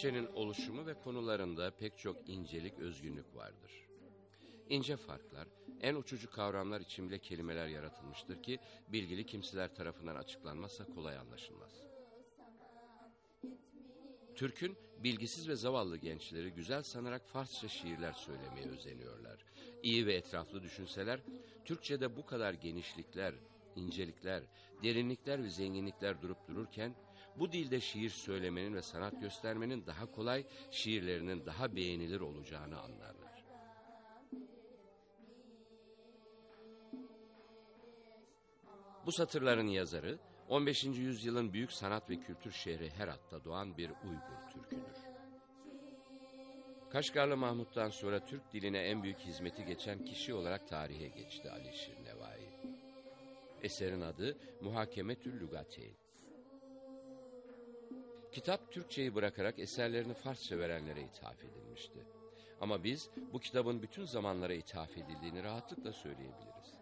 Türkçenin oluşumu ve konularında pek çok incelik, özgünlük vardır. İnce farklar, en uçucu kavramlar için bile kelimeler yaratılmıştır ki bilgili kimseler tarafından açıklanmazsa kolay anlaşılmaz. Türk'ün bilgisiz ve zavallı gençleri güzel sanarak Farsça şiirler söylemeye özeniyorlar. İyi ve etraflı düşünseler, Türkçe'de bu kadar genişlikler, incelikler, derinlikler ve zenginlikler durup dururken, bu dilde şiir söylemenin ve sanat göstermenin daha kolay, şiirlerinin daha beğenilir olacağını anlarlar. Bu satırların yazarı, 15. yüzyılın büyük sanat ve kültür şehri Herat'ta doğan bir Uygur Türküdür. Kaşgarlı Mahmut'tan sonra Türk diline en büyük hizmeti geçen kişi olarak tarihe geçti Ali Şir Nevai. Eserin adı Muhakemetül Lugateyn. Kitap Türkçeyi bırakarak eserlerini Farsça verenlere ithaf edilmişti. Ama biz bu kitabın bütün zamanlara ithaf edildiğini rahatlıkla söyleyebiliriz.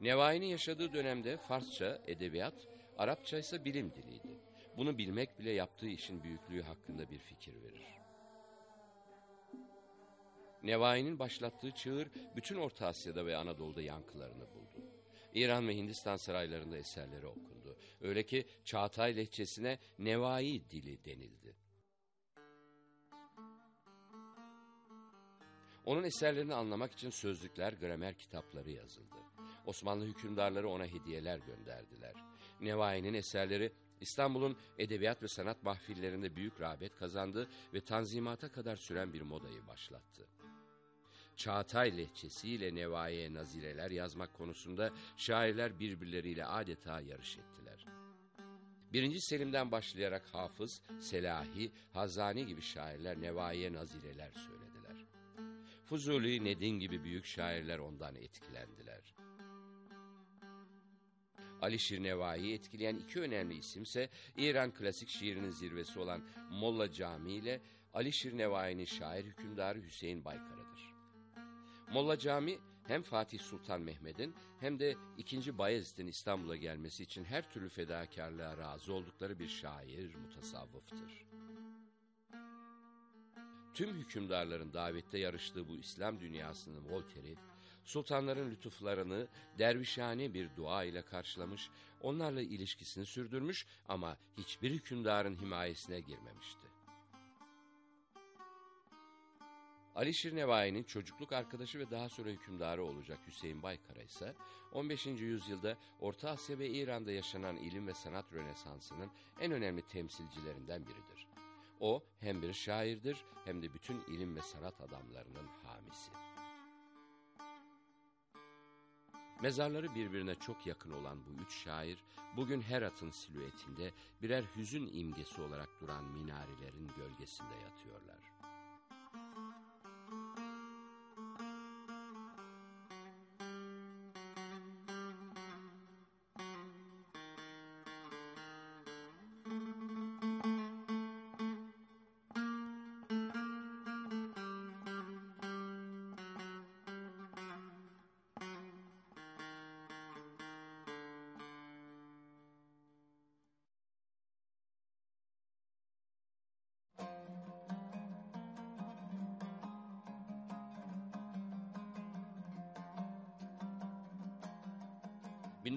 Nevai'nin yaşadığı dönemde Farsça edebiyat, Arapça ise bilim diliydi. Bunu bilmek bile yaptığı işin büyüklüğü hakkında bir fikir verir. Nevai'nin başlattığı çığır bütün Orta Asya'da ve Anadolu'da yankılarını buldu. İran ve Hindistan saraylarında eserleri okundu. Öyle ki Çağatay lehçesine Nevai dili denildi. Onun eserlerini anlamak için sözlükler, gramer kitapları yazıldı. Osmanlı hükümdarları ona hediyeler gönderdiler. Nevai'nin eserleri İstanbul'un edebiyat ve sanat mahfillerinde büyük rağbet kazandı ve tanzimata kadar süren bir modayı başlattı. Çağatay lehçesiyle Nevai'ye nazireler yazmak konusunda şairler birbirleriyle adeta yarış ettiler. Birinci Selim'den başlayarak Hafız, Selahi, Hazani gibi şairler Nevai'ye nazireler söylediler. Fuzuli, Nedin gibi büyük şairler ondan etkilendiler. Ali Şirnevai'yi etkileyen iki önemli isimse İran klasik şiirinin zirvesi olan Molla Cami ile Ali Şirnevai'nin şair hükümdarı Hüseyin Baykara'dır. Molla Cami hem Fatih Sultan Mehmet'in hem de 2. Bayezid'in İstanbul'a gelmesi için her türlü fedakarlığa razı oldukları bir şair, mutasavvıftır. Tüm hükümdarların davette yarıştığı bu İslam dünyasının Voltaire'i, sultanların lütuflarını dervişhane bir dua ile karşılamış, onlarla ilişkisini sürdürmüş ama hiçbir hükümdarın himayesine girmemişti. Ali Şirnevai'nin çocukluk arkadaşı ve daha sonra hükümdarı olacak Hüseyin Baykara ise 15. yüzyılda Orta Asya ve İran'da yaşanan ilim ve sanat rönesansının en önemli temsilcilerinden biridir. O hem bir şairdir hem de bütün ilim ve sanat adamlarının hamisi. Mezarları birbirine çok yakın olan bu üç şair, bugün Herat'ın silüetinde birer hüzün imgesi olarak duran minarelerin gölgesinde yatıyorlar.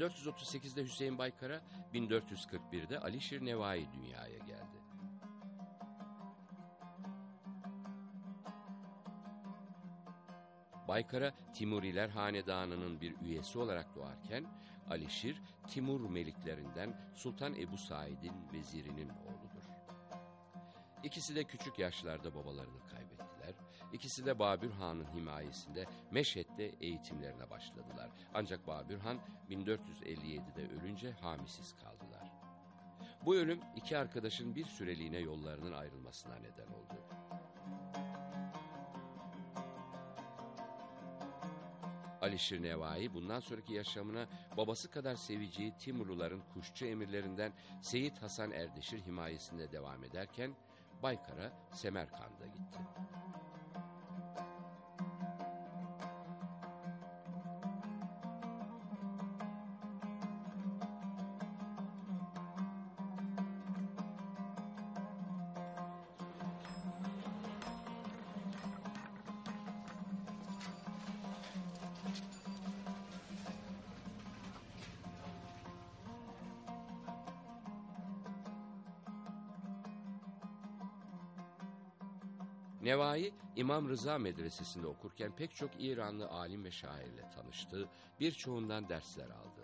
1438'de Hüseyin Baykara, 1441'de Alişir Nevai dünyaya geldi. Baykara, Timuriler Hanedanı'nın bir üyesi olarak doğarken, Alişir, Timur meliklerinden Sultan Ebu Said'in vezirinin oğludur. İkisi de küçük yaşlarda babalarını kaybettiler. İkisi de Babür Han'ın himayesinde Meşhed'de eğitimlerine başladılar. Ancak Babür Han 1457'de ölünce hamisiz kaldılar. Bu ölüm iki arkadaşın bir süreliğine yollarının ayrılmasına neden oldu. Alişir Nevai bundan sonraki yaşamına babası kadar seveceği Timurluların kuşçu emirlerinden Seyit Hasan Erdeşir himayesinde devam ederken Baykar'a Semerkand'a gitti. İmam Rıza Medresesi'nde okurken pek çok İranlı alim ve şairle tanıştı, birçoğundan dersler aldı.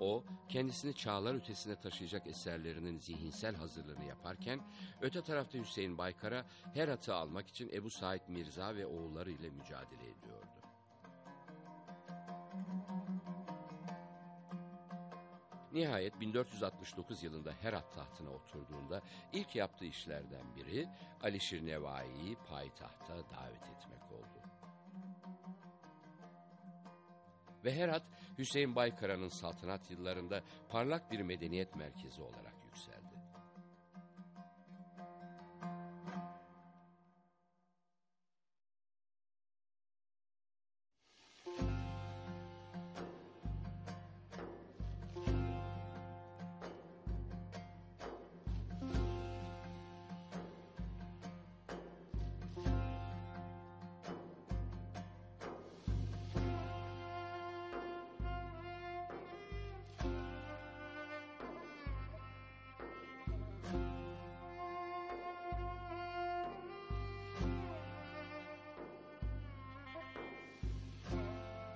O, kendisini çağlar ötesine taşıyacak eserlerinin zihinsel hazırlığını yaparken, öte tarafta Hüseyin Baykar'a Herat'ı almak için Ebu Said Mirza ve oğulları ile mücadele ediyordu. Nihayet 1469 yılında Herat tahtına oturduğunda ilk yaptığı işlerden biri Alişir Nevai'yi payitahta davet etmek oldu. Ve Herat, Hüseyin Baykara'nın saltanat yıllarında parlak bir medeniyet merkezi olarak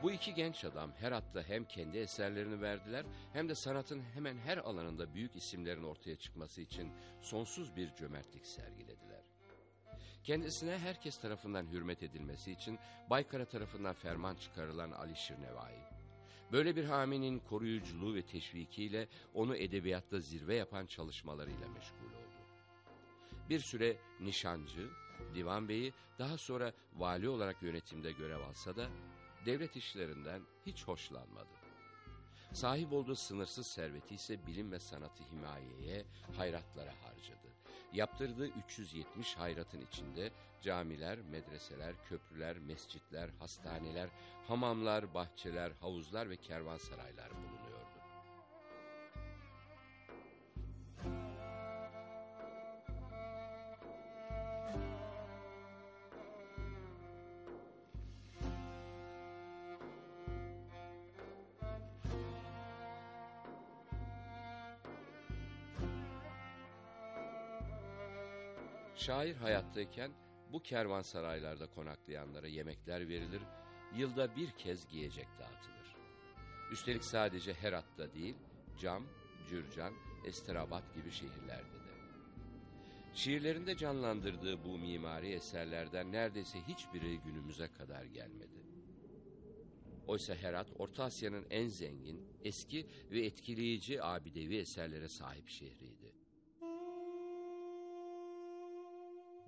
Bu iki genç adam Herat'ta hem kendi eserlerini verdiler hem de sanatın hemen her alanında büyük isimlerin ortaya çıkması için sonsuz bir cömertlik sergilediler. Kendisine herkes tarafından hürmet edilmesi için Baykara tarafından ferman çıkarılan Alişir Nevai. Böyle bir haminin koruyuculuğu ve teşvikiyle onu edebiyatta zirve yapan çalışmalarıyla meşgul oldu. Bir süre nişancı, divan beyi daha sonra vali olarak yönetimde görev alsa da devlet işlerinden hiç hoşlanmadı. Sahip olduğu sınırsız serveti ise bilim ve sanatı himayeye, hayratlara harcadı. Yaptırdığı 370 hayratın içinde camiler, medreseler, köprüler, mescitler, hastaneler, hamamlar, bahçeler, havuzlar ve kervansaraylar bulunuyordu. Şair hayattayken bu kervansaraylarda konaklayanlara yemekler verilir, yılda bir kez giyecek dağıtılır. Üstelik sadece Herat'ta değil, Cam, Cürcan, Esterabat gibi şehirlerde de. Şiirlerinde canlandırdığı bu mimari eserlerden neredeyse hiçbiri günümüze kadar gelmedi. Oysa Herat, Orta Asya'nın en zengin, eski ve etkileyici abidevi eserlere sahip şehriydi.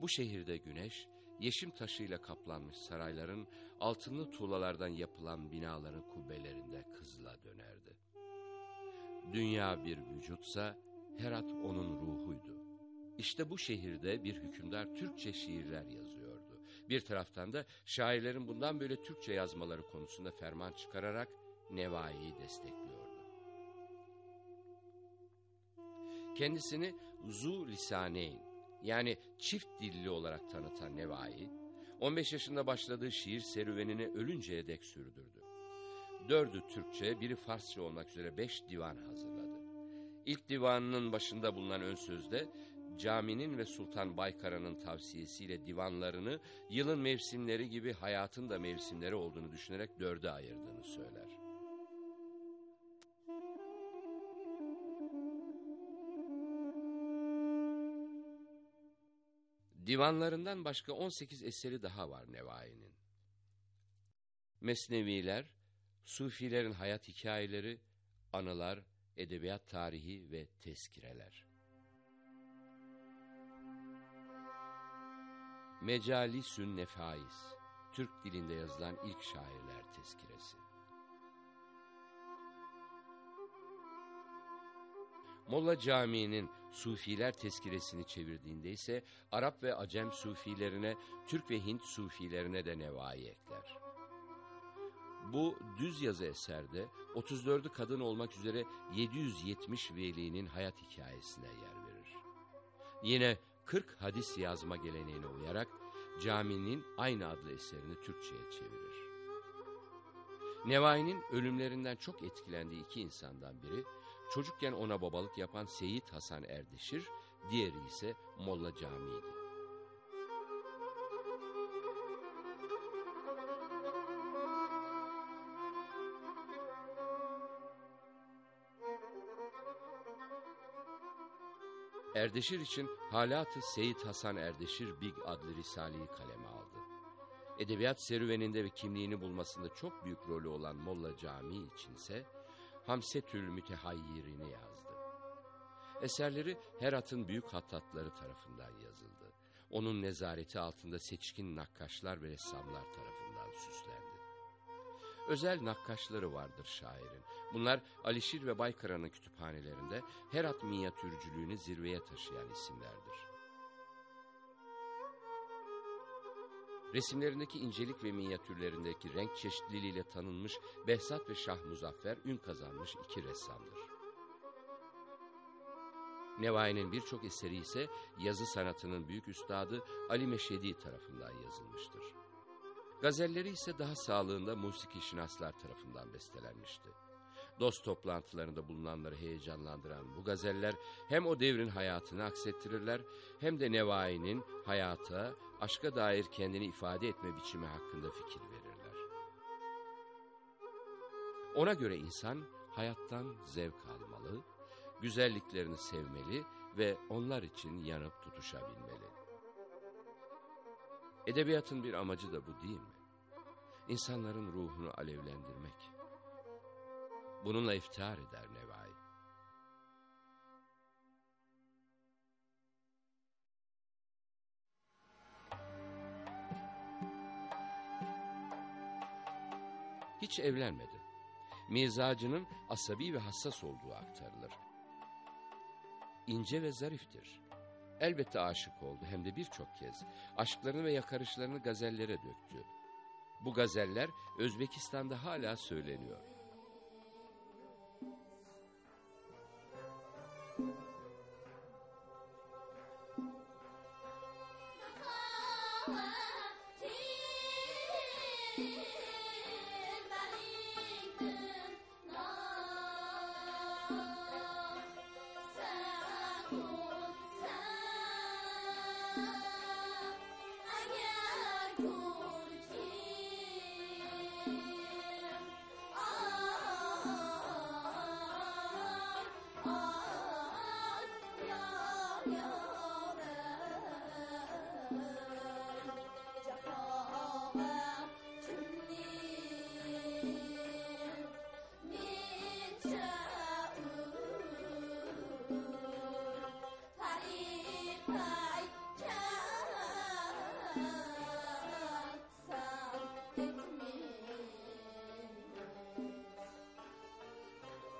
Bu şehirde güneş, yeşim taşıyla kaplanmış sarayların, altınlı tuğlalardan yapılan binaların kubbelerinde kızıla dönerdi. Dünya bir vücutsa, Herat onun ruhuydu. İşte bu şehirde bir hükümdar Türkçe şiirler yazıyordu. Bir taraftan da şairlerin bundan böyle Türkçe yazmaları konusunda ferman çıkararak Nevai'yi destekliyordu. Kendisini Zu Lisaneyn yani çift dilli olarak tanıtan Nevai, 15 yaşında başladığı şiir serüvenini ölünceye dek sürdürdü. Dördü Türkçe, biri Farsça olmak üzere beş divan hazırladı. İlk divanının başında bulunan ön sözde, caminin ve Sultan Baykara'nın tavsiyesiyle divanlarını yılın mevsimleri gibi hayatın da mevsimleri olduğunu düşünerek dörde ayırdığını söyler. Divanlarından başka 18 eseri daha var Nevai'nin. Mesneviler, Sufilerin hayat hikayeleri, anılar, edebiyat tarihi ve tezkireler. Mecalisün Nefais, Türk dilinde yazılan ilk şairler tezkiresi. Molla Camii'nin Sufiler tezkiresini çevirdiğinde ise Arap ve Acem Sufilerine, Türk ve Hint Sufilerine de nevai ekler. Bu düz yazı eserde 34'ü kadın olmak üzere 770 velinin hayat hikayesine yer verir. Yine 40 hadis yazma geleneğine uyarak caminin aynı adlı eserini Türkçe'ye çevirir. Nevai'nin ölümlerinden çok etkilendiği iki insandan biri, çocukken ona babalık yapan Seyit Hasan Erdişir, diğeri ise Molla Camii'ydi. Erdeşir için Halat-ı Seyit Hasan Erdeşir Big adlı risaleyi kaleme aldı. Edebiyat serüveninde ve kimliğini bulmasında çok büyük rolü olan Molla Camii içinse Hamsetül Mütehayyirini yazdı. Eserleri Herat'ın büyük hattatları tarafından yazıldı. Onun nezareti altında seçkin nakkaşlar ve ressamlar tarafından süslendi. Özel nakkaşları vardır şairin. Bunlar Alişir ve Baykara'nın kütüphanelerinde Herat minyatürcülüğünü zirveye taşıyan isimlerdir. Resimlerindeki incelik ve minyatürlerindeki renk çeşitliliğiyle tanınmış Behzat ve Şah Muzaffer ün kazanmış iki ressamdır. Nevai'nin birçok eseri ise yazı sanatının büyük üstadı Ali Meşedi tarafından yazılmıştır. Gazelleri ise daha sağlığında musiki şinaslar tarafından bestelenmişti. Dost toplantılarında bulunanları heyecanlandıran bu gazeller hem o devrin hayatını aksettirirler hem de Nevai'nin hayata, aşka dair kendini ifade etme biçimi hakkında fikir verirler. Ona göre insan hayattan zevk almalı, güzelliklerini sevmeli ve onlar için yanıp tutuşabilmeli. Edebiyatın bir amacı da bu değil mi? İnsanların ruhunu alevlendirmek. Bununla iftihar eder Nevai. Hiç evlenmedi. Mizacının asabi ve hassas olduğu aktarılır. İnce ve zariftir. Elbette aşık oldu hem de birçok kez. Aşklarını ve yakarışlarını gazellere döktü. Bu gazeller Özbekistan'da hala söyleniyor. thank you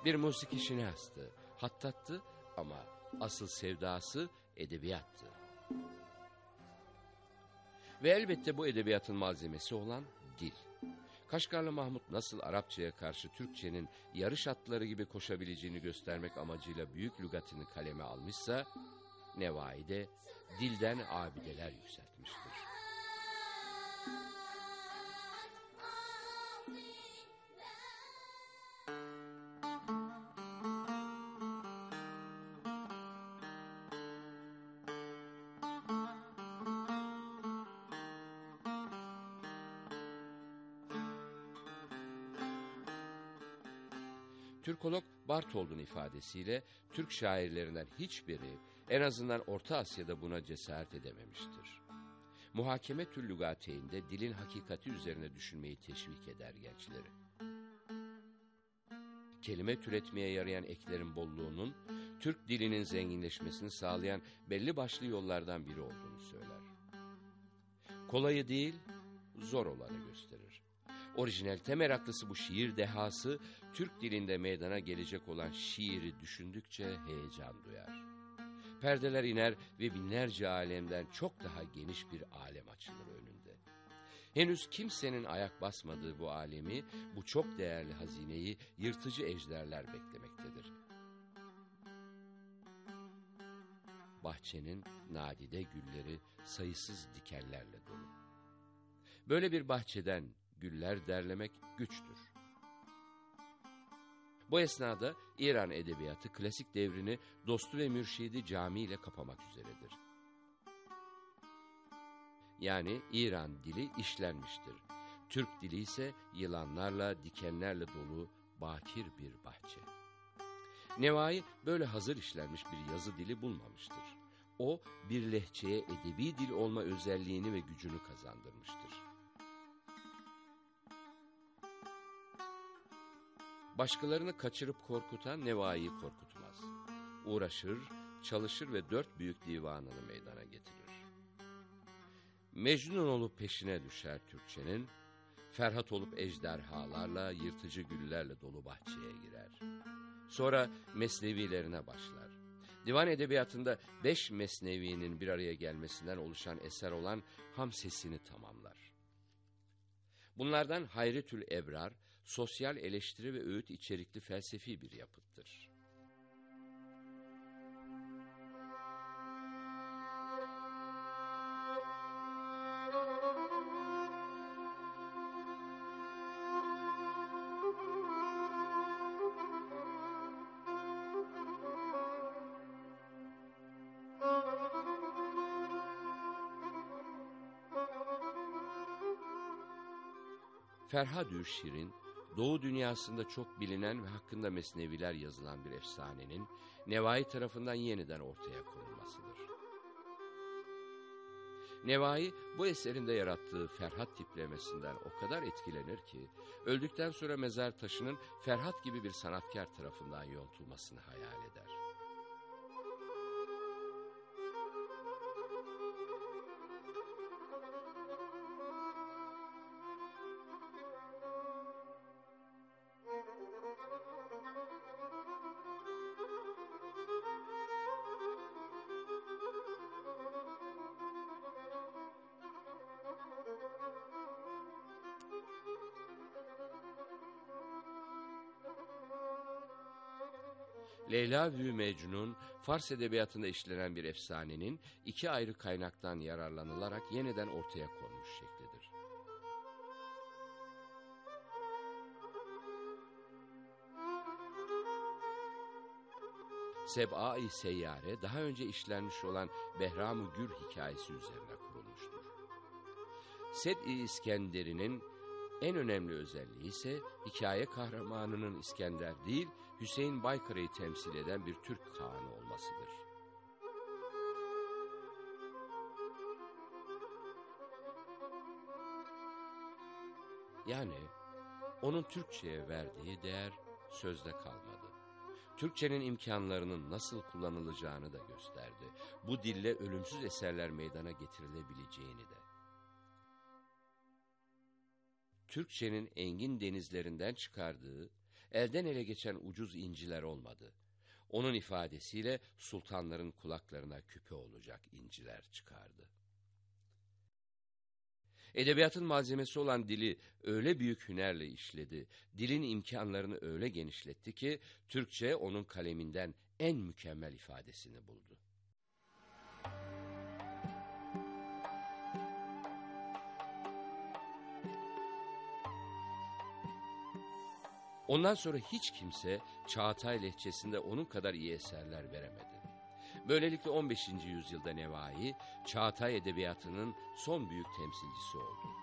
Bir musiki şinastı, hattattı ama asıl sevdası edebiyattı. Ve elbette bu edebiyatın malzemesi olan dil. Kaşgarlı Mahmut nasıl Arapçaya karşı Türkçenin yarış atları gibi koşabileceğini göstermek amacıyla büyük lügatını kaleme almışsa, Nevai de dilden abideler yükseltmiştir. Bartol'un ifadesiyle Türk şairlerinden hiçbiri en azından Orta Asya'da buna cesaret edememiştir. Muhakeme tül lügateyinde dilin hakikati üzerine düşünmeyi teşvik eder gençleri. Kelime türetmeye yarayan eklerin bolluğunun Türk dilinin zenginleşmesini sağlayan belli başlı yollardan biri olduğunu söyler. Kolayı değil, zor olanı gösterir. Orijinalite meraklısı bu şiir dehası, Türk dilinde meydana gelecek olan şiiri düşündükçe heyecan duyar. Perdeler iner ve binlerce alemden çok daha geniş bir alem açılır önünde. Henüz kimsenin ayak basmadığı bu alemi, bu çok değerli hazineyi yırtıcı ejderler beklemektedir. Bahçenin nadide gülleri sayısız dikenlerle dolu. Böyle bir bahçeden güller derlemek güçtür. Bu esnada İran edebiyatı klasik devrini dostu ve mürşidi cami ile kapamak üzeredir. Yani İran dili işlenmiştir. Türk dili ise yılanlarla, dikenlerle dolu bakir bir bahçe. Nevai böyle hazır işlenmiş bir yazı dili bulmamıştır. O bir lehçeye edebi dil olma özelliğini ve gücünü kazandırmıştır. Başkalarını kaçırıp korkutan Nevai'yi korkutmaz. Uğraşır, çalışır ve dört büyük divanını meydana getirir. Mecnunoğlu peşine düşer Türkçenin, Ferhat olup ejderhalarla, yırtıcı güllerle dolu bahçeye girer. Sonra mesnevilerine başlar. Divan edebiyatında beş mesnevinin bir araya gelmesinden oluşan eser olan ham sesini tamamlar. Bunlardan Hayretül Ebrar, sosyal eleştiri ve öğüt içerikli felsefi bir yapıttır. Ferhadü Şirin, Doğu dünyasında çok bilinen ve hakkında mesneviler yazılan bir efsanenin Nevai tarafından yeniden ortaya konulmasıdır. Nevai bu eserinde yarattığı Ferhat tiplemesinden o kadar etkilenir ki öldükten sonra mezar taşının Ferhat gibi bir sanatkar tarafından yontulmasını hayal eder. Leyla ve Mecnun, Fars edebiyatında işlenen bir efsanenin iki ayrı kaynaktan yararlanılarak yeniden ortaya konmuş şeklidir. Seb'a-i Seyyare daha önce işlenmiş olan Behram-ı Gür hikayesi üzerine kurulmuştur. Sed-i İskenderi'nin en önemli özelliği ise hikaye kahramanının İskender değil, Hüseyin Baykara'yı temsil eden bir Türk kağanı olmasıdır. Yani onun Türkçe'ye verdiği değer sözde kalmadı. Türkçenin imkanlarının nasıl kullanılacağını da gösterdi. Bu dille ölümsüz eserler meydana getirilebileceğini de. Türkçenin engin denizlerinden çıkardığı, elden ele geçen ucuz inciler olmadı. Onun ifadesiyle sultanların kulaklarına küpe olacak inciler çıkardı. Edebiyatın malzemesi olan dili öyle büyük hünerle işledi, dilin imkanlarını öyle genişletti ki Türkçe onun kaleminden en mükemmel ifadesini buldu. Ondan sonra hiç kimse Çağatay lehçesinde onun kadar iyi eserler veremedi. Böylelikle 15. yüzyılda Nevai, Çağatay edebiyatının son büyük temsilcisi oldu.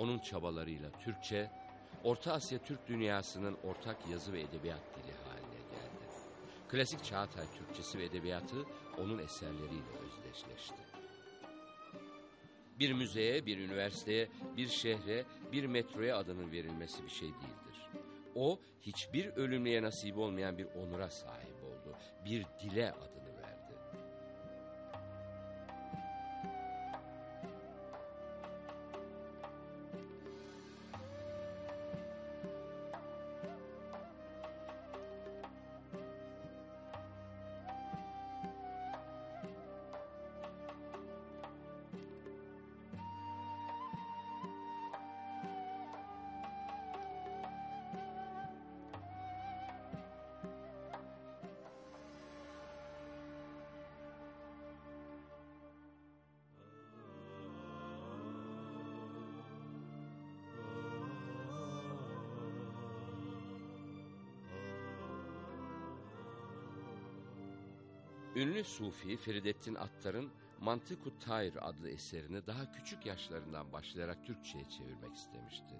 Onun çabalarıyla Türkçe, Orta Asya Türk dünyasının ortak yazı ve edebiyat dili haline geldi. Klasik Çağatay Türkçesi ve edebiyatı onun eserleriyle özdeşleşti. Bir müzeye, bir üniversiteye, bir şehre, bir metroya adının verilmesi bir şey değildir. O hiçbir ölümlüye nasip olmayan bir onura sahip oldu. Bir dile adını Ünlü Sufi Feridettin Attar'ın Mantıku Tayr adlı eserini daha küçük yaşlarından başlayarak Türkçe'ye çevirmek istemişti.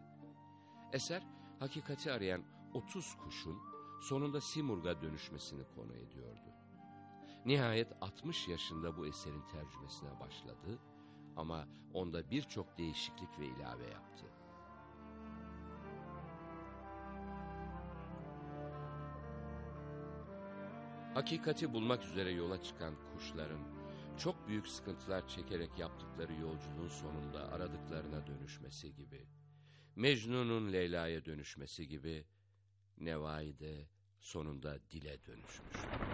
Eser, hakikati arayan 30 kuşun sonunda Simurg'a dönüşmesini konu ediyordu. Nihayet 60 yaşında bu eserin tercümesine başladı ama onda birçok değişiklik ve ilave yaptı. Hakikati bulmak üzere yola çıkan kuşların çok büyük sıkıntılar çekerek yaptıkları yolculuğun sonunda aradıklarına dönüşmesi gibi, Mecnun'un Leyla'ya dönüşmesi gibi, Nevai de sonunda dile dönüşmüştü.